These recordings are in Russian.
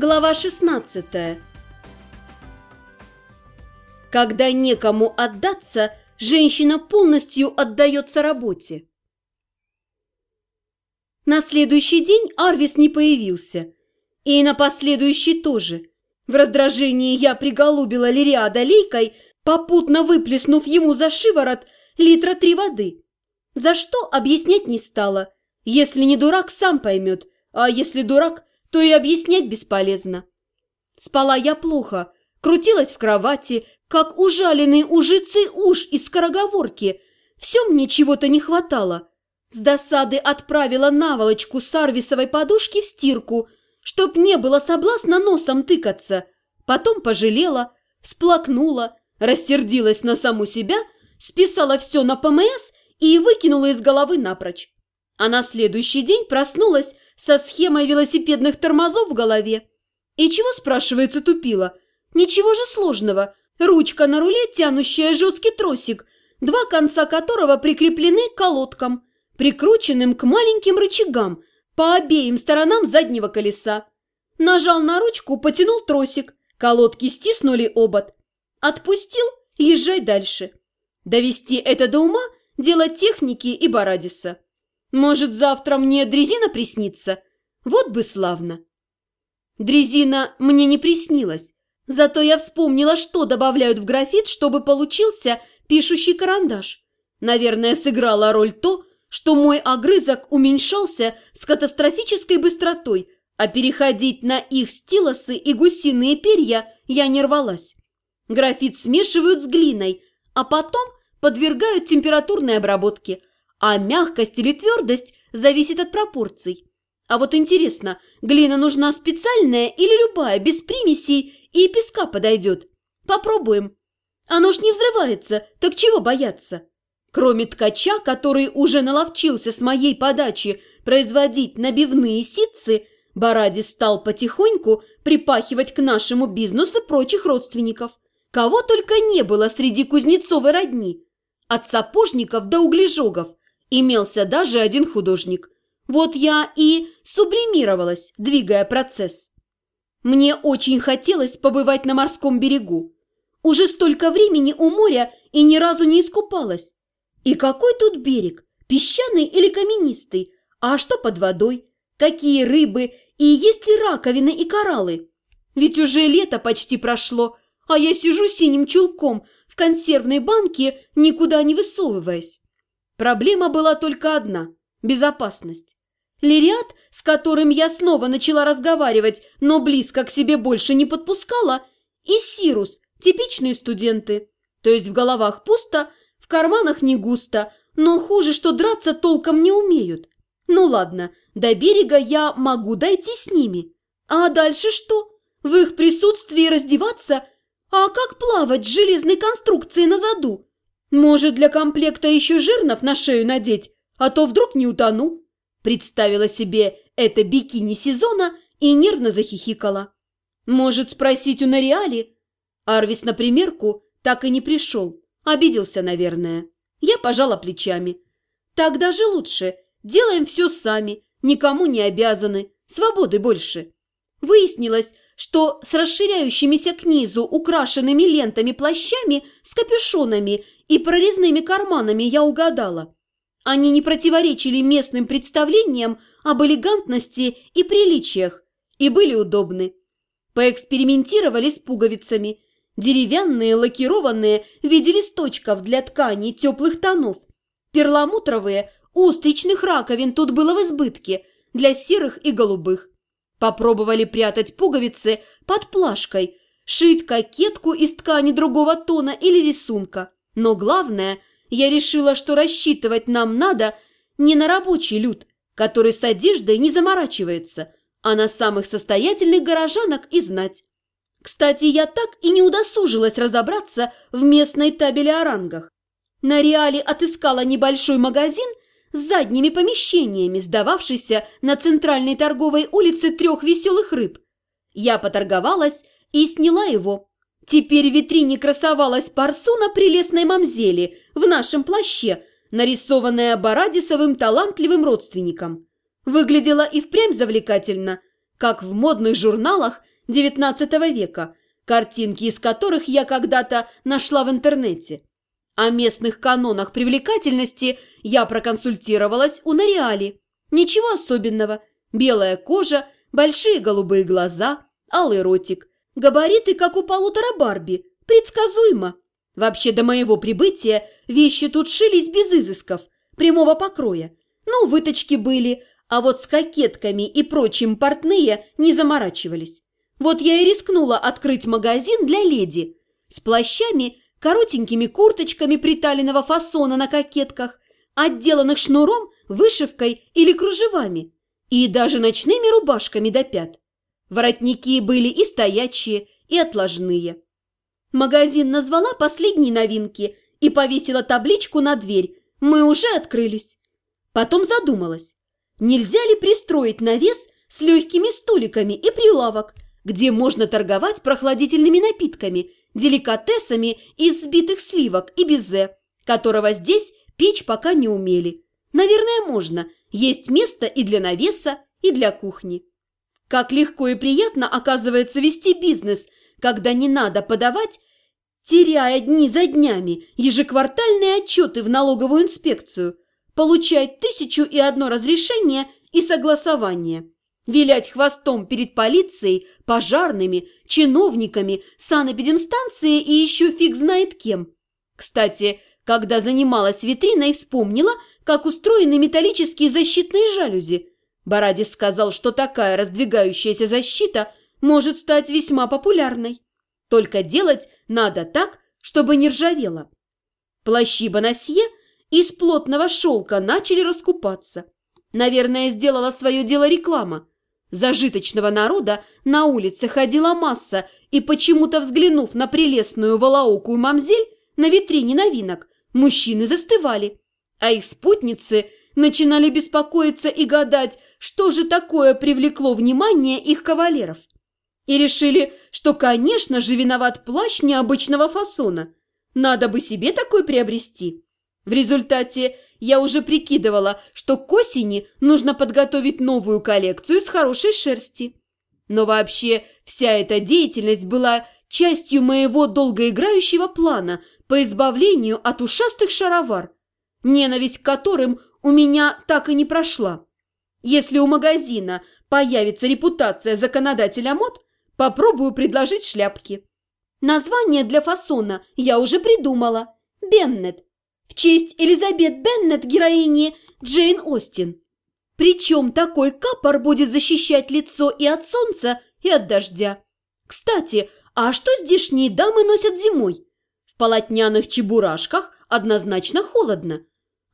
Глава 16 Когда некому отдаться, женщина полностью отдается работе. На следующий день Арвис не появился. И на последующий тоже. В раздражении я приголубила Лириада лейкой, попутно выплеснув ему за шиворот литра три воды. За что объяснять не стала. Если не дурак, сам поймет. А если дурак, то и объяснять бесполезно. Спала я плохо, крутилась в кровати, как ужаленный ужицы уж из скороговорки. Все мне чего-то не хватало. С досады отправила наволочку с арвисовой подушки в стирку, чтоб не было соблазна носом тыкаться. Потом пожалела, сплакнула, рассердилась на саму себя, списала все на ПМС и выкинула из головы напрочь. А на следующий день проснулась со схемой велосипедных тормозов в голове. И чего, спрашивается, тупила? Ничего же сложного. Ручка на руле, тянущая жесткий тросик, два конца которого прикреплены к колодкам, прикрученным к маленьким рычагам по обеим сторонам заднего колеса. Нажал на ручку, потянул тросик, колодки стиснули обод. Отпустил, езжай дальше. Довести это до ума – дело техники и Барадиса. Может, завтра мне дрезина приснится? Вот бы славно. Дрезина мне не приснилась. Зато я вспомнила, что добавляют в графит, чтобы получился пишущий карандаш. Наверное, сыграла роль то, что мой огрызок уменьшался с катастрофической быстротой, а переходить на их стилосы и гусиные перья я не рвалась. Графит смешивают с глиной, а потом подвергают температурной обработке – а мягкость или твердость зависит от пропорций. А вот интересно, глина нужна специальная или любая, без примесей и песка подойдет? Попробуем. Оно ж не взрывается, так чего бояться? Кроме ткача, который уже наловчился с моей подачи производить набивные ситцы, Баради стал потихоньку припахивать к нашему бизнесу прочих родственников. Кого только не было среди кузнецовой родни. От сапожников до углежогов. Имелся даже один художник. Вот я и сублимировалась, двигая процесс. Мне очень хотелось побывать на морском берегу. Уже столько времени у моря и ни разу не искупалась. И какой тут берег? Песчаный или каменистый? А что под водой? Какие рыбы? И есть ли раковины и кораллы? Ведь уже лето почти прошло, а я сижу синим чулком в консервной банке, никуда не высовываясь. Проблема была только одна – безопасность. Лириат, с которым я снова начала разговаривать, но близко к себе больше не подпускала, и Сирус – типичные студенты. То есть в головах пусто, в карманах не густо, но хуже, что драться толком не умеют. Ну ладно, до берега я могу дойти с ними. А дальше что? В их присутствии раздеваться? А как плавать с железной конструкцией на заду? Может, для комплекта еще жирнов на шею надеть, а то вдруг не утону?» Представила себе это бикини сезона и нервно захихикала. «Может, спросить у Нориали?» Арвис на примерку так и не пришел. Обиделся, наверное. Я пожала плечами. «Так даже лучше. Делаем все сами, никому не обязаны. Свободы больше». Выяснилось, что с расширяющимися к низу украшенными лентами плащами с капюшонами и прорезными карманами я угадала. Они не противоречили местным представлениям об элегантности и приличиях и были удобны. Поэкспериментировали с пуговицами. Деревянные, лакированные, в виде листочков для тканей теплых тонов. Перламутровые, устричных раковин тут было в избытке, для серых и голубых. Попробовали прятать пуговицы под плашкой, шить кокетку из ткани другого тона или рисунка. Но главное, я решила, что рассчитывать нам надо не на рабочий люд, который с одеждой не заморачивается, а на самых состоятельных горожанок и знать. Кстати, я так и не удосужилась разобраться в местной табеле о рангах. На Реале отыскала небольшой магазин с задними помещениями, сдававшийся на центральной торговой улице трех веселых рыб. Я поторговалась и сняла его, Теперь в витрине красовалась парсуна прелестной мамзели в нашем плаще, нарисованная Барадисовым талантливым родственником. Выглядела и впрямь завлекательно. как в модных журналах XIX века, картинки из которых я когда-то нашла в интернете. О местных канонах привлекательности я проконсультировалась у Нориали. Ничего особенного. Белая кожа, большие голубые глаза, алый ротик. Габариты, как у полутора Барби. Предсказуемо. Вообще, до моего прибытия вещи тут шились без изысков, прямого покроя. Ну, выточки были, а вот с кокетками и прочим портные не заморачивались. Вот я и рискнула открыть магазин для леди. С плащами, коротенькими курточками приталенного фасона на кокетках, отделанных шнуром, вышивкой или кружевами, и даже ночными рубашками до пят. Воротники были и стоячие, и отложные. Магазин назвала последние новинки и повесила табличку на дверь «Мы уже открылись». Потом задумалась, нельзя ли пристроить навес с легкими столиками и прилавок, где можно торговать прохладительными напитками, деликатесами из сбитых сливок и безе, которого здесь печь пока не умели. Наверное, можно. Есть место и для навеса, и для кухни. Как легко и приятно оказывается вести бизнес, когда не надо подавать, теряя дни за днями, ежеквартальные отчеты в налоговую инспекцию, получать тысячу и одно разрешение и согласование, вилять хвостом перед полицией, пожарными, чиновниками, санэпидемстанцией и еще фиг знает кем. Кстати, когда занималась витриной, вспомнила, как устроены металлические защитные жалюзи. Барадис сказал, что такая раздвигающаяся защита может стать весьма популярной. Только делать надо так, чтобы не ржавело. Плащи Бонасье из плотного шелка начали раскупаться. Наверное, сделала свое дело реклама. Зажиточного народа на улице ходила масса, и почему-то взглянув на прелестную волоокую мамзель на витрине новинок, мужчины застывали, а их спутницы начинали беспокоиться и гадать, что же такое привлекло внимание их кавалеров. И решили, что, конечно же, виноват плащ необычного фасона. Надо бы себе такой приобрести. В результате я уже прикидывала, что к осени нужно подготовить новую коллекцию с хорошей шерсти. Но вообще вся эта деятельность была частью моего долгоиграющего плана по избавлению от ушастых шаровар, ненависть к которым у меня так и не прошла. Если у магазина появится репутация законодателя мод, попробую предложить шляпки. Название для фасона я уже придумала – Беннет, честь Элизабет Беннет, героини Джейн Остин. Причем такой капор будет защищать лицо и от солнца, и от дождя. Кстати, а что здешние дамы носят зимой? В полотняных чебурашках однозначно холодно.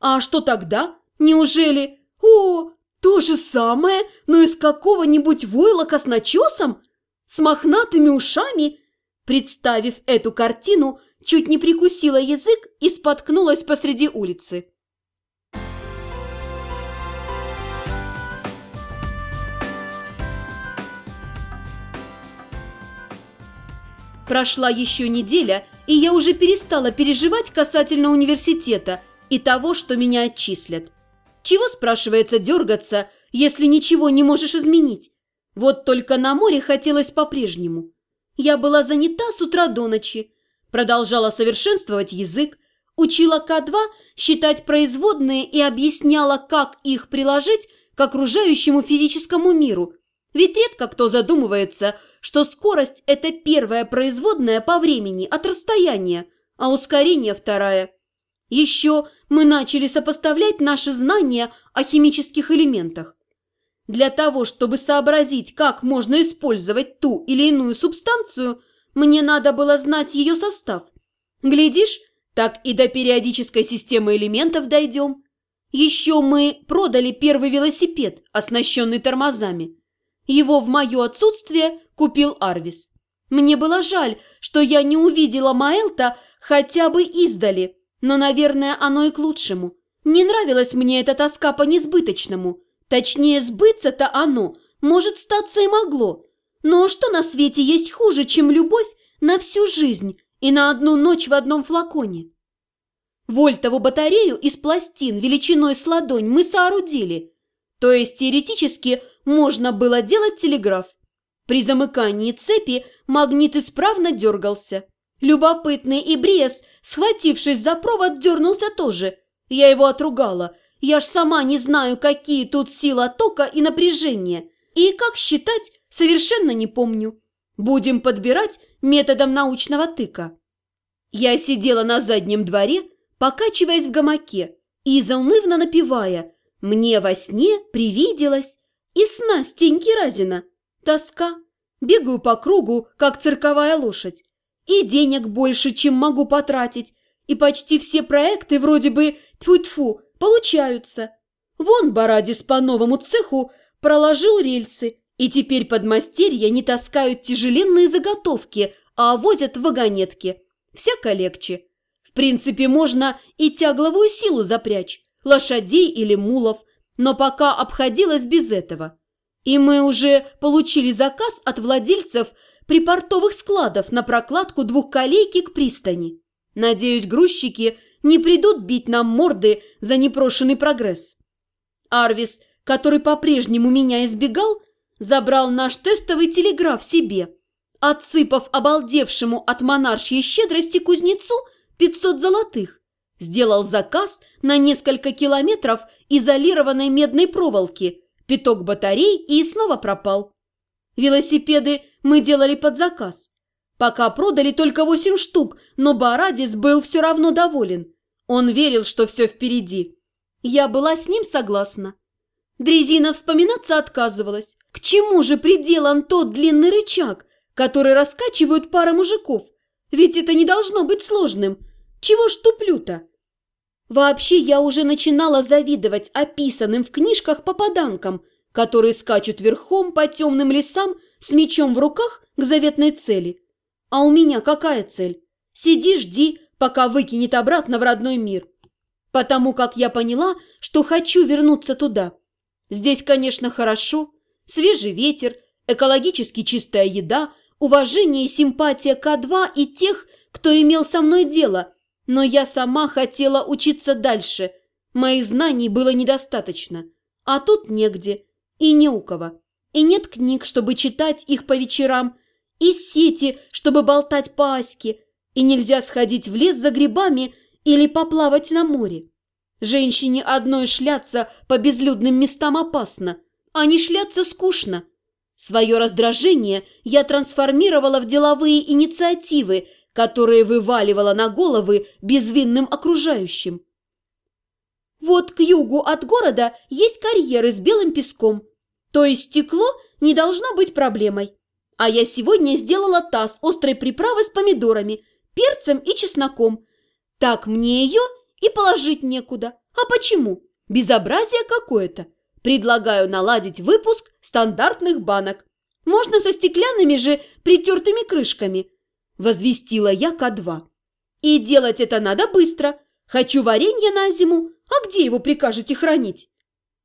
А что тогда? Неужели... О, то же самое, но из какого-нибудь войлока с начесом? С мохнатыми ушами? Представив эту картину, чуть не прикусила язык и споткнулась посреди улицы. Прошла еще неделя, и я уже перестала переживать касательно университета и того, что меня отчислят. Чего, спрашивается, дергаться, если ничего не можешь изменить? Вот только на море хотелось по-прежнему. Я была занята с утра до ночи, продолжала совершенствовать язык, учила К2 считать производные и объясняла, как их приложить к окружающему физическому миру – ведь редко кто задумывается, что скорость – это первая производная по времени от расстояния, а ускорение – вторая. Еще мы начали сопоставлять наши знания о химических элементах. Для того, чтобы сообразить, как можно использовать ту или иную субстанцию, мне надо было знать ее состав. Глядишь, так и до периодической системы элементов дойдем. Еще мы продали первый велосипед, оснащенный тормозами. Его в мое отсутствие купил Арвис. Мне было жаль, что я не увидела Маэлта хотя бы издали, но, наверное, оно и к лучшему. Не нравилась мне эта тоска по несбыточному. Точнее, сбыться-то оно, может, статься и могло. Но что на свете есть хуже, чем любовь на всю жизнь и на одну ночь в одном флаконе? Вольтову батарею из пластин величиной с ладонь мы соорудили – То есть теоретически можно было делать телеграф. При замыкании цепи магнит исправно дергался. Любопытный Ибриес, схватившись за провод, дернулся тоже. Я его отругала. Я ж сама не знаю, какие тут сила тока и напряжения. И как считать, совершенно не помню. Будем подбирать методом научного тыка. Я сидела на заднем дворе, покачиваясь в гамаке и заунывно напевая «Мне во сне привиделось» и сна Стеньки Разина. Тоска. Бегаю по кругу, как цирковая лошадь. И денег больше, чем могу потратить. И почти все проекты вроде бы тьфу-тьфу получаются. Вон Барадис по новому цеху проложил рельсы, и теперь подмастерья не таскают тяжеленные заготовки, а возят в вагонетки. Всяко легче. В принципе, можно и тягловую силу запрячь, лошадей или мулов, но пока обходилось без этого. И мы уже получили заказ от владельцев припортовых складов на прокладку двухколейки к пристани. Надеюсь, грузчики не придут бить нам морды за непрошенный прогресс. Арвис, который по-прежнему меня избегал, забрал наш тестовый телеграф себе, отсыпав обалдевшему от монаршьей щедрости кузнецу 500 золотых. Сделал заказ на несколько километров изолированной медной проволоки – пяток батарей и снова пропал. Велосипеды мы делали под заказ. Пока продали только восемь штук, но Барадис был все равно доволен. Он верил, что все впереди. Я была с ним согласна. Дрезина вспоминаться отказывалась. К чему же приделан тот длинный рычаг, который раскачивают пара мужиков? Ведь это не должно быть сложным. Чего ж туплю-то? Вообще я уже начинала завидовать описанным в книжках попаданкам, которые скачут верхом по темным лесам с мечом в руках к заветной цели. А у меня какая цель? Сиди, жди, пока выкинет обратно в родной мир. Потому как я поняла, что хочу вернуться туда. Здесь, конечно, хорошо. Свежий ветер, экологически чистая еда, уважение и симпатия К2 и тех, кто имел со мной дело – но я сама хотела учиться дальше. Моих знаний было недостаточно. А тут негде. И не у кого. И нет книг, чтобы читать их по вечерам. И сети, чтобы болтать по аське. И нельзя сходить в лес за грибами или поплавать на море. Женщине одной шляться по безлюдным местам опасно, а не шляться скучно. Свое раздражение я трансформировала в деловые инициативы – которые вываливала на головы безвинным окружающим. Вот к югу от города есть карьеры с белым песком, то есть стекло не должно быть проблемой. А я сегодня сделала таз острой приправы с помидорами, перцем и чесноком. Так мне ее и положить некуда. А почему? Безобразие какое-то. Предлагаю наладить выпуск стандартных банок. Можно со стеклянными же притертыми крышками – возвестила я К2. «И делать это надо быстро. Хочу варенье на зиму, а где его прикажете хранить?»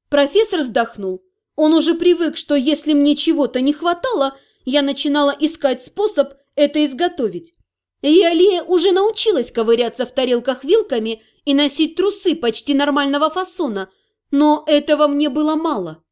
Профессор вздохнул. Он уже привык, что если мне чего-то не хватало, я начинала искать способ это изготовить. Риалия уже научилась ковыряться в тарелках вилками и носить трусы почти нормального фасона, но этого мне было мало.